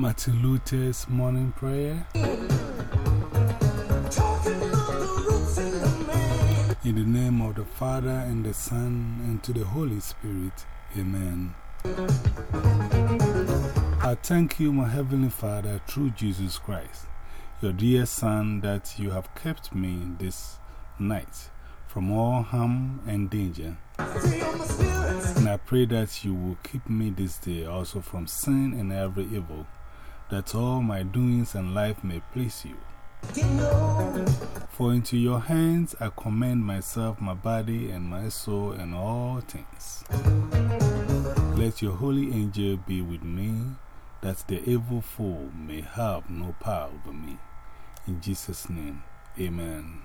Martin Luther's morning prayer. In the name of the Father, and the Son, and to the Holy Spirit. Amen. I thank you, my Heavenly Father, through Jesus Christ, your dear Son, that you have kept me this night from all harm and danger. And I pray that you will keep me this day also from sin and every evil, that all my doings and life may please you. For into your hands I commend myself, my body, and my soul, and all things. Let your holy angel be with me, that the evil foe may have no power over me. In Jesus' name, amen.